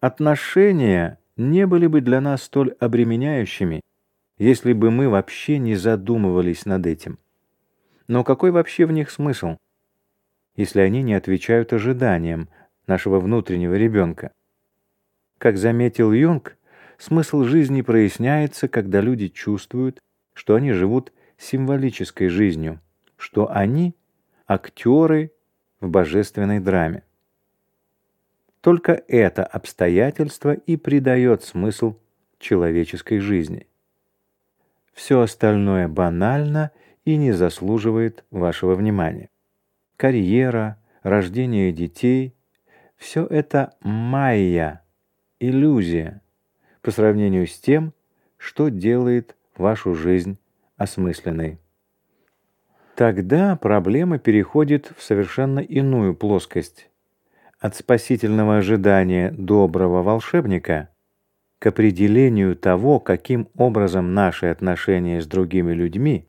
Отношения не были бы для нас столь обременяющими, если бы мы вообще не задумывались над этим. Но какой вообще в них смысл, если они не отвечают ожиданиям нашего внутреннего ребенка? Как заметил Юнг, смысл жизни проясняется, когда люди чувствуют, что они живут символической жизнью, что они — актеры в божественной драме. Только это обстоятельство и придает смысл человеческой жизни. Все остальное банально и не заслуживает вашего внимания. Карьера, рождение детей — все это майя, иллюзия, по сравнению с тем, что делает вашу жизнь осмысленной. Тогда проблема переходит в совершенно иную плоскость. От спасительного ожидания доброго волшебника к определению того, каким образом наши отношения с другими людьми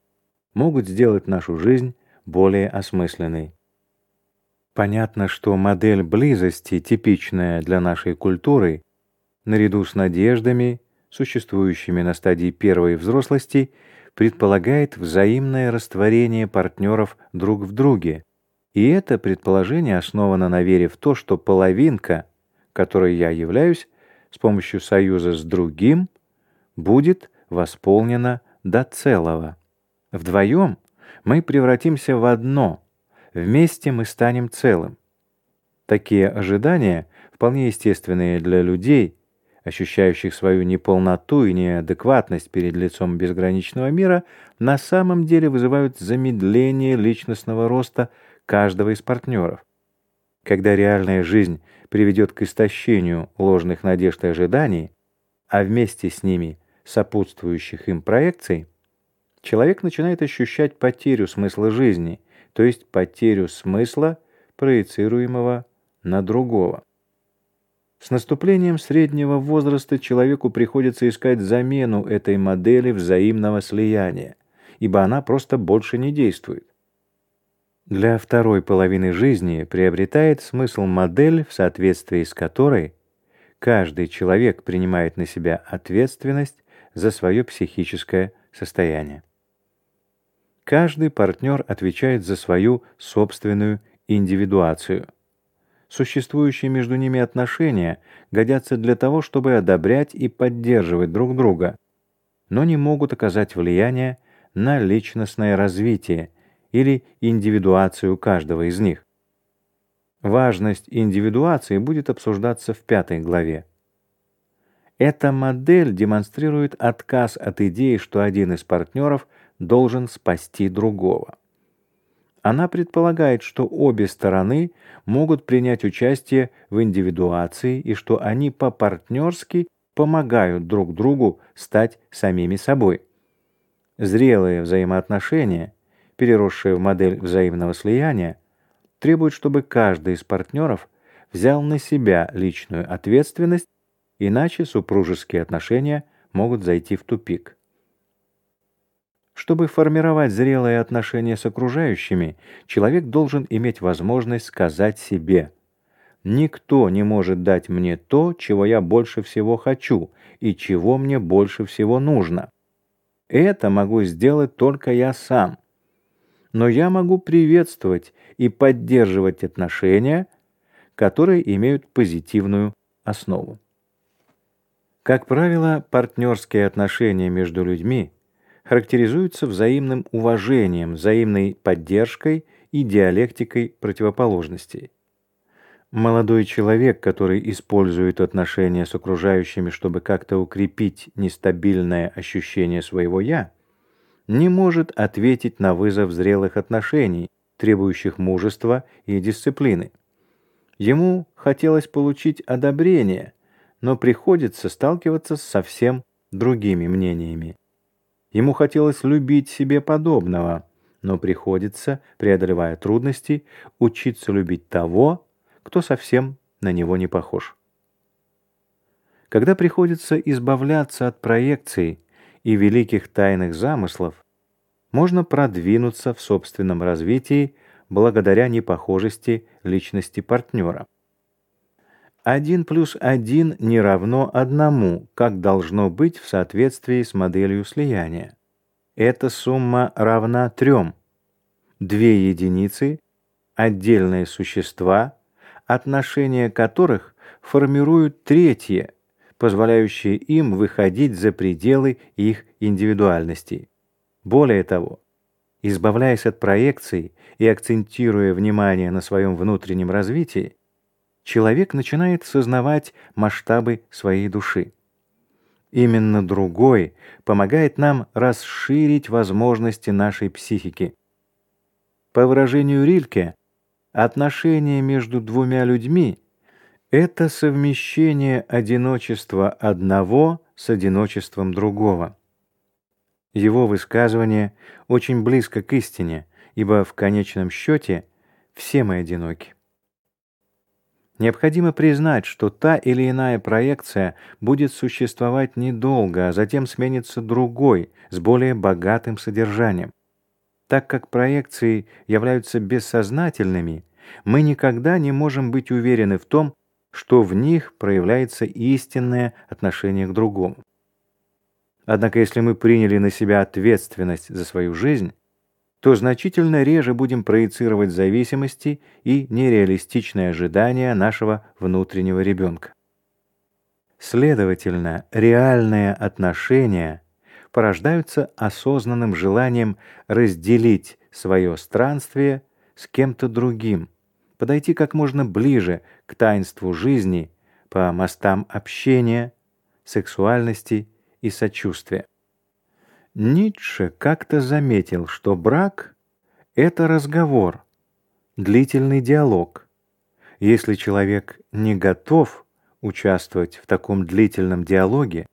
могут сделать нашу жизнь более осмысленной. Понятно, что модель близости, типичная для нашей культуры, наряду с надеждами, существующими на стадии первой взрослости, предполагает взаимное растворение партнеров друг в друге. И это предположение основано на вере в то, что половинка, которой я являюсь, с помощью союза с другим, будет восполнена до целого. Вдвоем мы превратимся в одно, вместе мы станем целым. Такие ожидания, вполне естественные для людей, ощущающих свою неполноту и неадекватность перед лицом безграничного мира, на самом деле вызывают замедление личностного роста каждого из партнеров. Когда реальная жизнь приведет к истощению ложных надежд и ожиданий, а вместе с ними сопутствующих им проекций, человек начинает ощущать потерю смысла жизни, то есть потерю смысла, проецируемого на другого. С наступлением среднего возраста человеку приходится искать замену этой модели взаимного слияния, ибо она просто больше не действует. Для второй половины жизни приобретает смысл модель, в соответствии с которой каждый человек принимает на себя ответственность за свое психическое состояние. Каждый партнер отвечает за свою собственную индивидуацию – существующие между ними отношения годятся для того, чтобы одобрять и поддерживать друг друга, но не могут оказать влияние на личностное развитие или индивидуацию каждого из них. Важность индивидуации будет обсуждаться в пятой главе. Эта модель демонстрирует отказ от идеи, что один из партнеров должен спасти другого. Она предполагает, что обе стороны могут принять участие в индивидуации и что они по-партнерски помогают друг другу стать самими собой. Зрелые взаимоотношения, переросшие в модель взаимного слияния, требуют, чтобы каждый из партнеров взял на себя личную ответственность, иначе супружеские отношения могут зайти в тупик. Чтобы формировать зрелые отношения с окружающими, человек должен иметь возможность сказать себе «Никто не может дать мне то, чего я больше всего хочу и чего мне больше всего нужно. Это могу сделать только я сам. Но я могу приветствовать и поддерживать отношения, которые имеют позитивную основу». Как правило, партнерские отношения между людьми – характеризуются взаимным уважением, взаимной поддержкой и диалектикой противоположностей. Молодой человек, который использует отношения с окружающими, чтобы как-то укрепить нестабильное ощущение своего «я», не может ответить на вызов зрелых отношений, требующих мужества и дисциплины. Ему хотелось получить одобрение, но приходится сталкиваться с совсем другими мнениями. Ему хотелось любить себе подобного, но приходится, преодолевая трудности, учиться любить того, кто совсем на него не похож. Когда приходится избавляться от проекций и великих тайных замыслов, можно продвинуться в собственном развитии благодаря непохожести личности партнера. 1 плюс 1 не равно одному, как должно быть в соответствии с моделью слияния. Эта сумма равна трем. Две единицы – отдельные существа, отношения которых формируют третье, позволяющее им выходить за пределы их индивидуальности. Более того, избавляясь от проекций и акцентируя внимание на своем внутреннем развитии, человек начинает сознавать масштабы своей души. Именно другой помогает нам расширить возможности нашей психики. По выражению Рильке, отношения между двумя людьми — это совмещение одиночества одного с одиночеством другого. Его высказывание очень близко к истине, ибо в конечном счете все мы одиноки. Необходимо признать, что та или иная проекция будет существовать недолго, а затем сменится другой, с более богатым содержанием. Так как проекции являются бессознательными, мы никогда не можем быть уверены в том, что в них проявляется истинное отношение к другому. Однако если мы приняли на себя ответственность за свою жизнь, то значительно реже будем проецировать зависимости и нереалистичные ожидания нашего внутреннего ребенка. Следовательно, реальные отношения порождаются осознанным желанием разделить свое странствие с кем-то другим, подойти как можно ближе к таинству жизни по мостам общения, сексуальности и сочувствия. Ницше как-то заметил, что брак — это разговор, длительный диалог. Если человек не готов участвовать в таком длительном диалоге,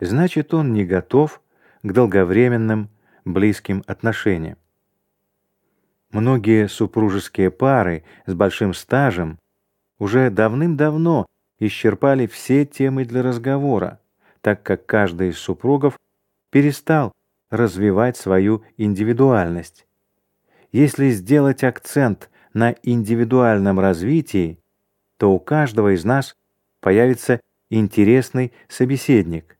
значит он не готов к долговременным близким отношениям. Многие супружеские пары с большим стажем уже давным-давно исчерпали все темы для разговора, так как каждый из супругов перестал развивать свою индивидуальность. Если сделать акцент на индивидуальном развитии, то у каждого из нас появится интересный собеседник.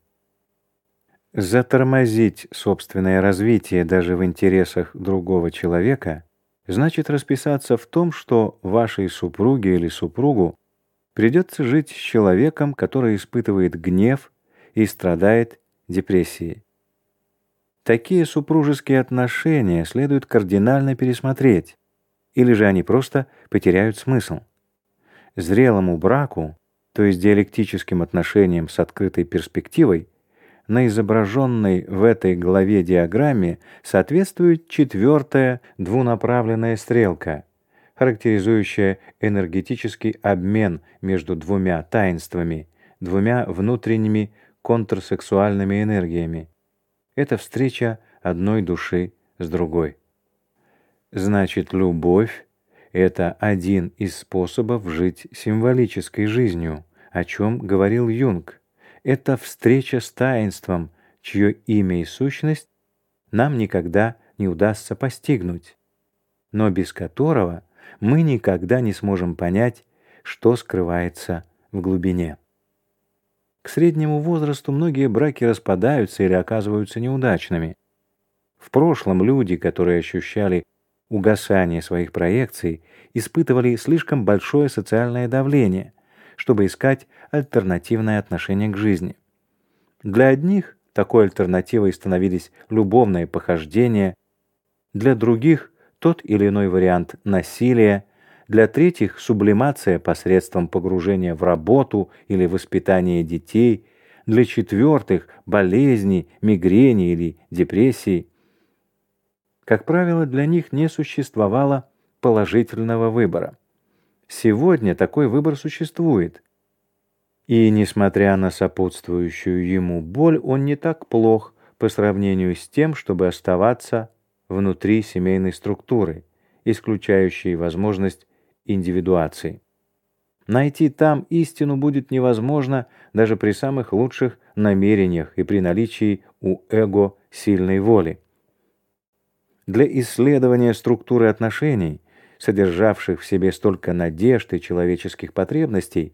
Затормозить собственное развитие даже в интересах другого человека значит расписаться в том, что вашей супруге или супругу придется жить с человеком, который испытывает гнев и страдает депрессией. Такие супружеские отношения следует кардинально пересмотреть, или же они просто потеряют смысл. Зрелому браку, то есть диалектическим отношениям с открытой перспективой, на изображенной в этой главе диаграмме соответствует четвертая двунаправленная стрелка, характеризующая энергетический обмен между двумя таинствами, двумя внутренними контрсексуальными энергиями это встреча одной души с другой. Значит, любовь — это один из способов жить символической жизнью, о чем говорил Юнг. Это встреча с таинством, чье имя и сущность нам никогда не удастся постигнуть, но без которого мы никогда не сможем понять, что скрывается в глубине. К среднему возрасту многие браки распадаются или оказываются неудачными. В прошлом люди, которые ощущали угасание своих проекций, испытывали слишком большое социальное давление, чтобы искать альтернативное отношение к жизни. Для одних такой альтернативой становились любовные похождения, для других тот или иной вариант насилия, для третьих — сублимация посредством погружения в работу или воспитание детей, для четвертых — болезни, мигрени или депрессии. Как правило, для них не существовало положительного выбора. Сегодня такой выбор существует. И, несмотря на сопутствующую ему боль, он не так плох по сравнению с тем, чтобы оставаться внутри семейной структуры, исключающей возможность индивидуации. Найти там истину будет невозможно даже при самых лучших намерениях и при наличии у эго сильной воли. Для исследования структуры отношений, содержавших в себе столько надежд и человеческих потребностей,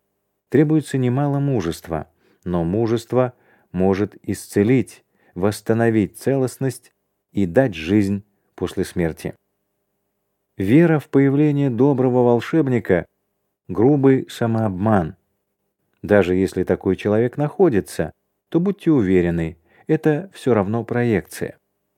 требуется немало мужества, но мужество может исцелить, восстановить целостность и дать жизнь после смерти. Вера в появление доброго волшебника — грубый самообман. Даже если такой человек находится, то будьте уверены, это все равно проекция.